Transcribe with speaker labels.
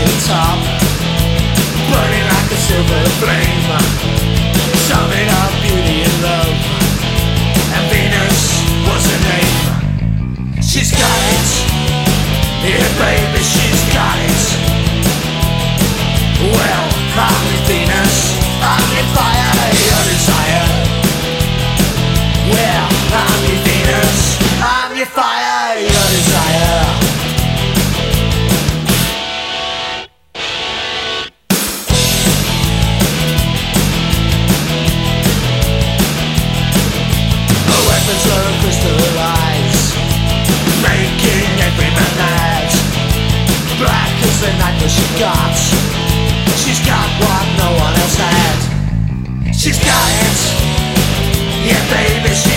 Speaker 1: mountain top, burning like a silver flame. It's the night necklace she got. She's got what no one else had. She's got it. Yeah baby